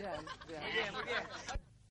不变，不变